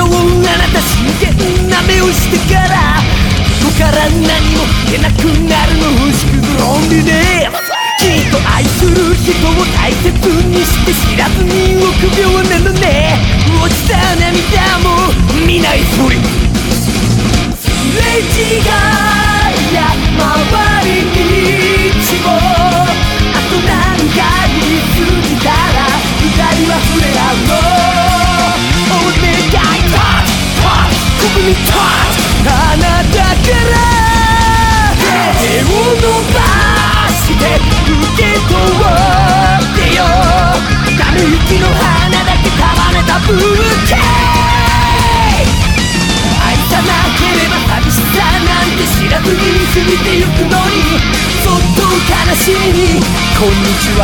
あなた真剣な目をしてからここから何も言えなくなるの欲しくずロンリネきっと愛する人を大切にして知らずに臆病なのね。落ちた涙も見ないふり。すれ違いや回り道をあと何回過ぎたら二人は触れ合うの。ため息の花だけ束ねたブーケ愛さなければ寂しさなんて知らずに過ぎてゆくのにそっと悲しみ。こんにちは。